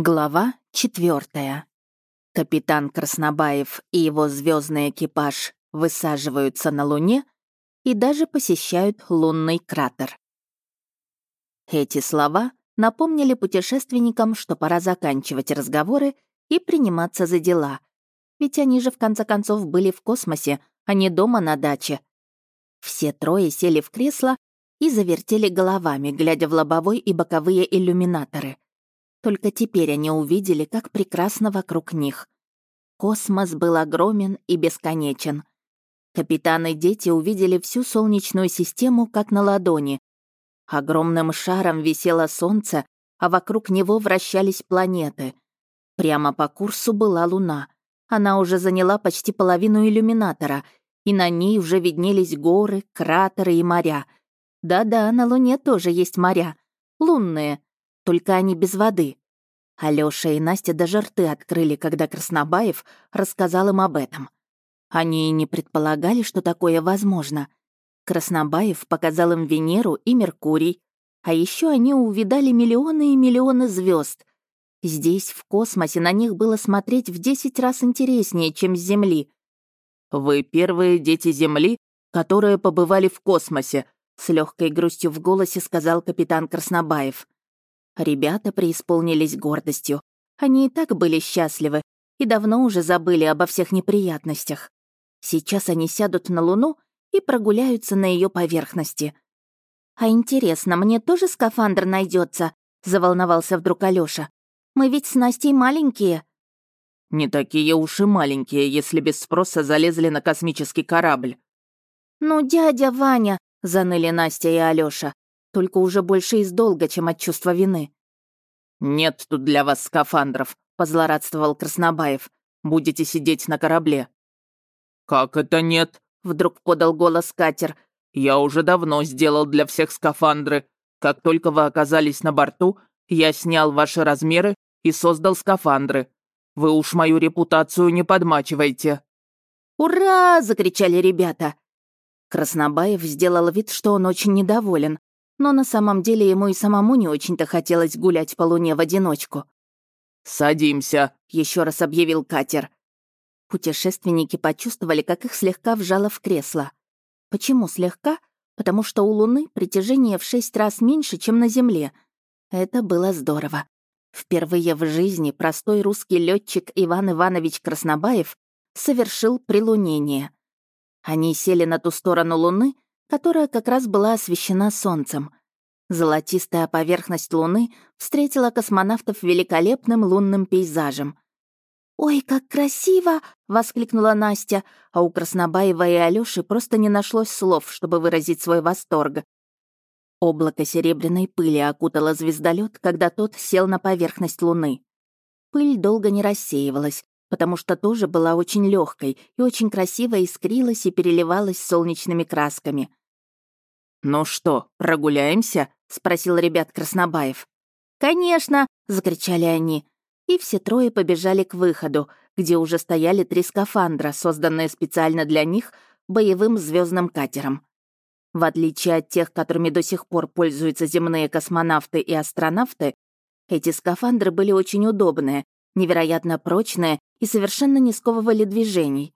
Глава четвертая. Капитан Краснобаев и его звездный экипаж высаживаются на Луне и даже посещают лунный кратер. Эти слова напомнили путешественникам, что пора заканчивать разговоры и приниматься за дела. Ведь они же в конце концов были в космосе, а не дома на даче. Все трое сели в кресло и завертели головами, глядя в лобовой и боковые иллюминаторы — только теперь они увидели, как прекрасно вокруг них. Космос был огромен и бесконечен. Капитан и дети увидели всю Солнечную систему как на ладони. Огромным шаром висело Солнце, а вокруг него вращались планеты. Прямо по курсу была Луна. Она уже заняла почти половину иллюминатора, и на ней уже виднелись горы, кратеры и моря. Да-да, на Луне тоже есть моря. Лунные, только они без воды. Алёша и Настя даже рты открыли, когда Краснобаев рассказал им об этом. Они и не предполагали, что такое возможно. Краснобаев показал им Венеру и Меркурий, а еще они увидали миллионы и миллионы звезд. Здесь, в космосе, на них было смотреть в десять раз интереснее, чем с Земли. «Вы первые дети Земли, которые побывали в космосе», с легкой грустью в голосе сказал капитан Краснобаев. Ребята преисполнились гордостью. Они и так были счастливы и давно уже забыли обо всех неприятностях. Сейчас они сядут на Луну и прогуляются на ее поверхности. «А интересно, мне тоже скафандр найдется? заволновался вдруг Алёша. «Мы ведь с Настей маленькие». «Не такие уж и маленькие, если без спроса залезли на космический корабль». «Ну, дядя Ваня», — заныли Настя и Алёша только уже больше из долга, чем от чувства вины. «Нет тут для вас скафандров», — позлорадствовал Краснобаев. «Будете сидеть на корабле». «Как это нет?» — вдруг подал голос катер. «Я уже давно сделал для всех скафандры. Как только вы оказались на борту, я снял ваши размеры и создал скафандры. Вы уж мою репутацию не подмачивайте». «Ура!» — закричали ребята. Краснобаев сделал вид, что он очень недоволен, но на самом деле ему и самому не очень-то хотелось гулять по луне в одиночку. «Садимся», — еще раз объявил катер. Путешественники почувствовали, как их слегка вжало в кресло. Почему слегка? Потому что у Луны притяжение в шесть раз меньше, чем на Земле. Это было здорово. Впервые в жизни простой русский летчик Иван Иванович Краснобаев совершил прилунение. Они сели на ту сторону Луны, которая как раз была освещена солнцем. Золотистая поверхность Луны встретила космонавтов великолепным лунным пейзажем. «Ой, как красиво!» — воскликнула Настя, а у Краснобаева и Алёши просто не нашлось слов, чтобы выразить свой восторг. Облако серебряной пыли окутало звездолет, когда тот сел на поверхность Луны. Пыль долго не рассеивалась, потому что тоже была очень легкой и очень красиво искрилась и переливалась солнечными красками. «Ну что, прогуляемся?» — спросил ребят Краснобаев. «Конечно!» — закричали они. И все трое побежали к выходу, где уже стояли три скафандра, созданные специально для них боевым звездным катером. В отличие от тех, которыми до сих пор пользуются земные космонавты и астронавты, эти скафандры были очень удобные, невероятно прочные и совершенно не сковывали движений.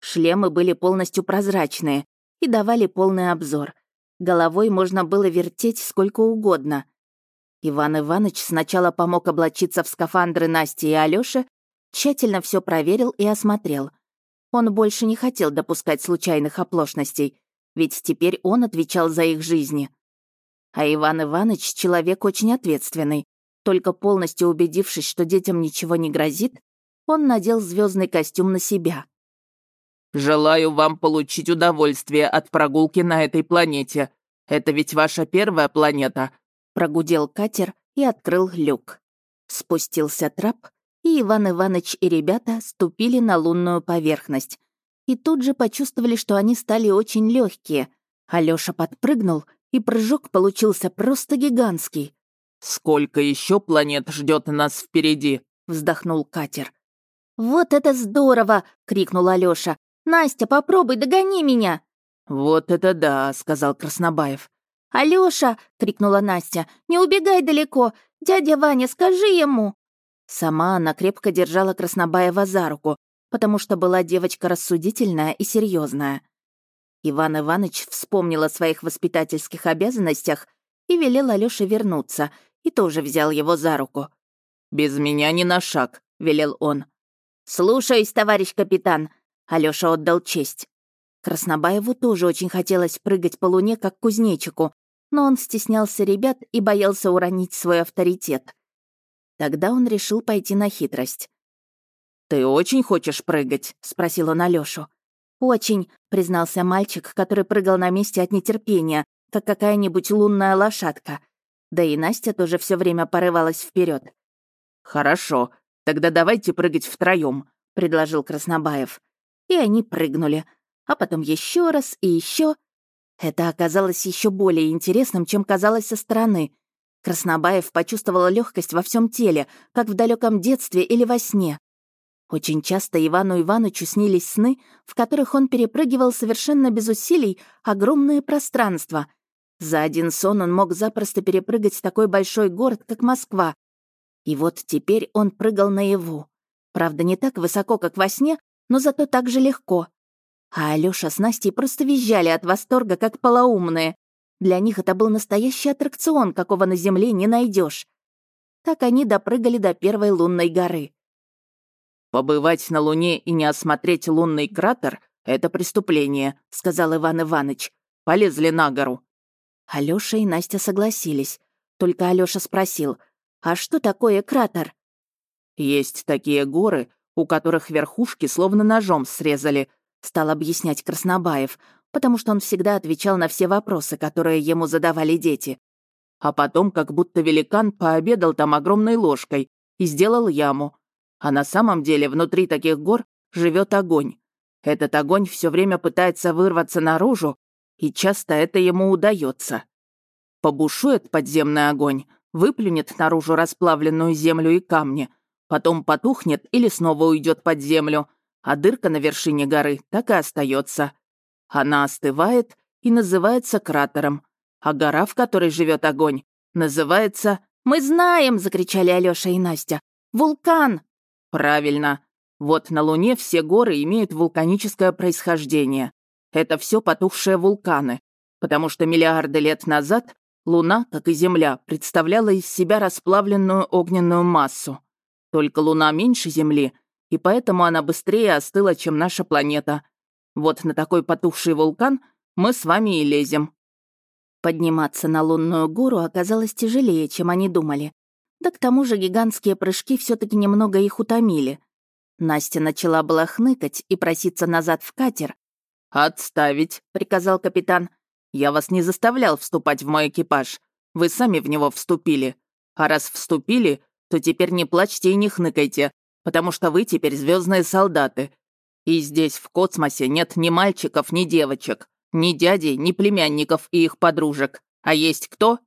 Шлемы были полностью прозрачные и давали полный обзор, Головой можно было вертеть сколько угодно. Иван Иванович сначала помог облачиться в скафандры Насти и Алёше, тщательно все проверил и осмотрел. Он больше не хотел допускать случайных оплошностей, ведь теперь он отвечал за их жизни. А Иван Иванович — человек очень ответственный. Только полностью убедившись, что детям ничего не грозит, он надел звездный костюм на себя. Желаю вам получить удовольствие от прогулки на этой планете. Это ведь ваша первая планета», — прогудел катер и открыл люк. Спустился трап, и Иван Иванович и ребята ступили на лунную поверхность. И тут же почувствовали, что они стали очень легкие. Алёша подпрыгнул, и прыжок получился просто гигантский. «Сколько еще планет ждет нас впереди?» — вздохнул катер. «Вот это здорово!» — крикнул Алёша. Настя, попробуй, догони меня!» «Вот это да!» — сказал Краснобаев. «Алёша!» — крикнула Настя. «Не убегай далеко! Дядя Ваня, скажи ему!» Сама она крепко держала Краснобаева за руку, потому что была девочка рассудительная и серьезная. Иван Иванович вспомнил о своих воспитательских обязанностях и велел Алёше вернуться, и тоже взял его за руку. «Без меня ни на шаг», — велел он. «Слушаюсь, товарищ капитан», — Алёша отдал честь. Краснобаеву тоже очень хотелось прыгать по луне, как кузнечику, но он стеснялся ребят и боялся уронить свой авторитет. Тогда он решил пойти на хитрость. «Ты очень хочешь прыгать?» — спросил он Алёшу. «Очень», — признался мальчик, который прыгал на месте от нетерпения, как какая-нибудь лунная лошадка. Да и Настя тоже все время порывалась вперед. «Хорошо, тогда давайте прыгать втроем, предложил Краснобаев. И они прыгнули, а потом еще раз и еще. Это оказалось еще более интересным, чем казалось со стороны. Краснобаев почувствовал легкость во всем теле, как в далеком детстве или во сне. Очень часто Ивану Ивановичу снились сны, в которых он перепрыгивал совершенно без усилий огромные пространства. За один сон он мог запросто перепрыгать такой большой город, как Москва. И вот теперь он прыгал наяву. Правда, не так высоко, как во сне, но зато так же легко. А Алёша с Настей просто визжали от восторга, как полоумные. Для них это был настоящий аттракцион, какого на Земле не найдешь. Так они допрыгали до первой лунной горы. «Побывать на Луне и не осмотреть лунный кратер — это преступление», — сказал Иван Иванович. «Полезли на гору». Алёша и Настя согласились. Только Алёша спросил, «А что такое кратер?» «Есть такие горы, у которых верхушки словно ножом срезали», — стал объяснять Краснобаев, потому что он всегда отвечал на все вопросы, которые ему задавали дети. А потом как будто великан пообедал там огромной ложкой и сделал яму, а на самом деле внутри таких гор живет огонь. Этот огонь все время пытается вырваться наружу, и часто это ему удается. Побушует подземный огонь, выплюнет наружу расплавленную землю и камни, потом потухнет или снова уйдет под землю, а дырка на вершине горы так и остается. Она остывает и называется кратером, а гора, в которой живет огонь, называется... «Мы знаем!» — закричали Алёша и Настя. «Вулкан!» Правильно. Вот на Луне все горы имеют вулканическое происхождение. Это все потухшие вулканы, потому что миллиарды лет назад Луна, как и Земля, представляла из себя расплавленную огненную массу. Только Луна меньше Земли, и поэтому она быстрее остыла, чем наша планета. Вот на такой потухший вулкан мы с вами и лезем. Подниматься на лунную гору оказалось тяжелее, чем они думали. Да к тому же гигантские прыжки все таки немного их утомили. Настя начала была хныкать и проситься назад в катер. «Отставить», — приказал капитан. «Я вас не заставлял вступать в мой экипаж. Вы сами в него вступили. А раз вступили, то теперь не плачьте и не хныкайте, потому что вы теперь звездные солдаты. И здесь, в космосе, нет ни мальчиков, ни девочек, ни дядей, ни племянников и их подружек. А есть кто?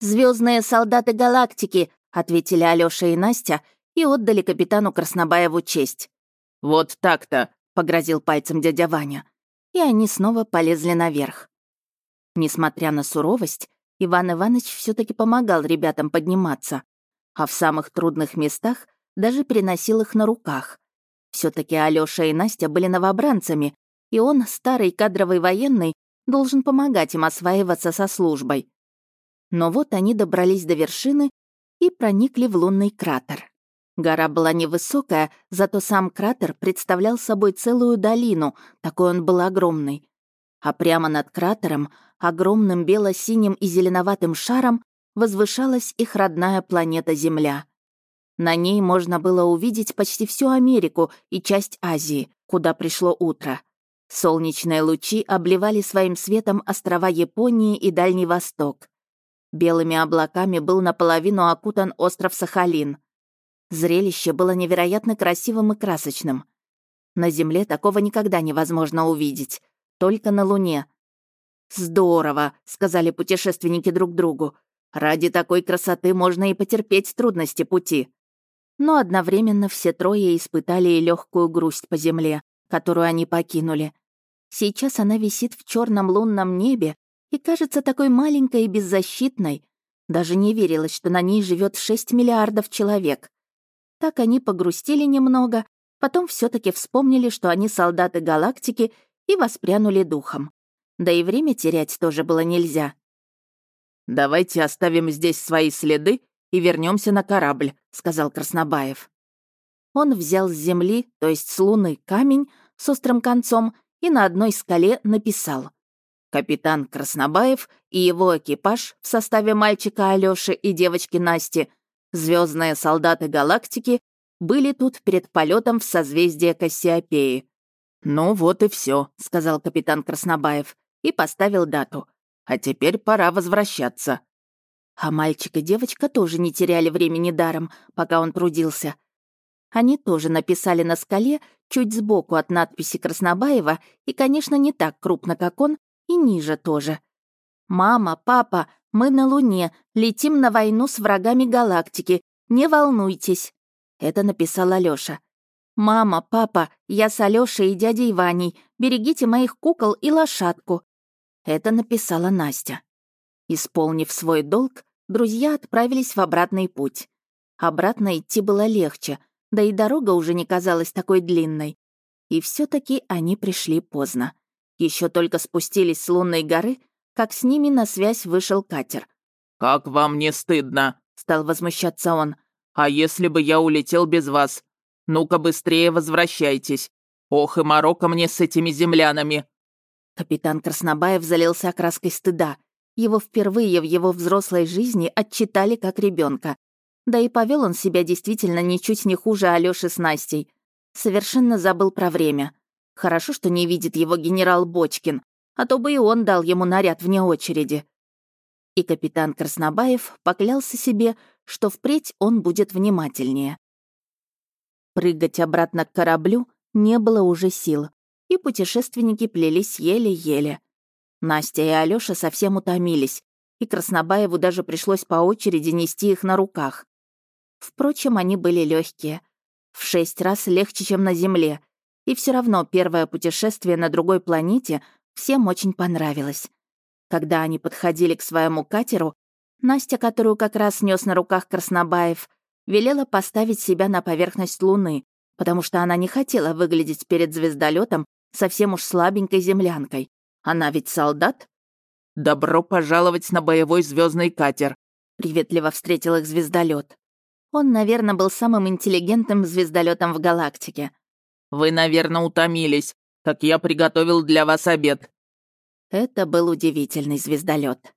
Звездные солдаты галактики», — ответили Алёша и Настя и отдали капитану Краснобаеву честь. «Вот так-то», — погрозил пальцем дядя Ваня. И они снова полезли наверх. Несмотря на суровость, Иван Иванович все таки помогал ребятам подниматься, а в самых трудных местах даже переносил их на руках. все таки Алёша и Настя были новобранцами, и он, старый кадровый военный, должен помогать им осваиваться со службой. Но вот они добрались до вершины и проникли в лунный кратер. Гора была невысокая, зато сам кратер представлял собой целую долину, такой он был огромный. А прямо над кратером, огромным бело-синим и зеленоватым шаром, возвышалась их родная планета Земля. На ней можно было увидеть почти всю Америку и часть Азии, куда пришло утро. Солнечные лучи обливали своим светом острова Японии и Дальний Восток. Белыми облаками был наполовину окутан остров Сахалин. Зрелище было невероятно красивым и красочным. На Земле такого никогда невозможно увидеть. Только на Луне. «Здорово», — сказали путешественники друг другу. «Ради такой красоты можно и потерпеть трудности пути». Но одновременно все трое испытали и легкую грусть по Земле, которую они покинули. Сейчас она висит в черном лунном небе и кажется такой маленькой и беззащитной. Даже не верилось, что на ней живет 6 миллиардов человек. Так они погрустили немного, потом все таки вспомнили, что они солдаты галактики, и воспрянули духом. Да и время терять тоже было нельзя. «Давайте оставим здесь свои следы и вернемся на корабль», — сказал Краснобаев. Он взял с земли, то есть с луны, камень с острым концом и на одной скале написал «Капитан Краснобаев и его экипаж в составе мальчика Алёши и девочки Насти, звездные солдаты галактики, были тут перед полетом в созвездие Кассиопеи. «Ну вот и все, сказал капитан Краснобаев и поставил дату. «А теперь пора возвращаться». А мальчик и девочка тоже не теряли времени даром, пока он трудился. Они тоже написали на скале, чуть сбоку от надписи Краснобаева, и, конечно, не так крупно, как он, и ниже тоже. «Мама, папа, мы на Луне, летим на войну с врагами галактики, не волнуйтесь». Это написал Алёша. «Мама, папа, я с Алёшей и дядей Ваней, берегите моих кукол и лошадку». Это написала Настя. Исполнив свой долг, друзья отправились в обратный путь. Обратно идти было легче — да и дорога уже не казалась такой длинной. И все таки они пришли поздно. Еще только спустились с лунной горы, как с ними на связь вышел катер. «Как вам не стыдно?» — стал возмущаться он. «А если бы я улетел без вас? Ну-ка быстрее возвращайтесь. Ох и морока мне с этими землянами!» Капитан Краснобаев залился окраской стыда. Его впервые в его взрослой жизни отчитали как ребенка, да и повел он себя действительно ничуть не хуже Алёши с Настей. Совершенно забыл про время. Хорошо, что не видит его генерал Бочкин, а то бы и он дал ему наряд вне очереди. И капитан Краснобаев поклялся себе, что впредь он будет внимательнее. Прыгать обратно к кораблю не было уже сил, и путешественники плелись еле-еле. Настя и Алёша совсем утомились, и Краснобаеву даже пришлось по очереди нести их на руках. Впрочем, они были легкие. В шесть раз легче, чем на Земле. И все равно первое путешествие на другой планете всем очень понравилось. Когда они подходили к своему катеру, Настя, которую как раз нес на руках Краснобаев, велела поставить себя на поверхность Луны, потому что она не хотела выглядеть перед звездолетом совсем уж слабенькой землянкой. Она ведь солдат. «Добро пожаловать на боевой звездный катер», — приветливо встретил их звездолет. Он, наверное, был самым интеллигентным звездолетом в галактике. «Вы, наверное, утомились. Так я приготовил для вас обед». Это был удивительный звездолет.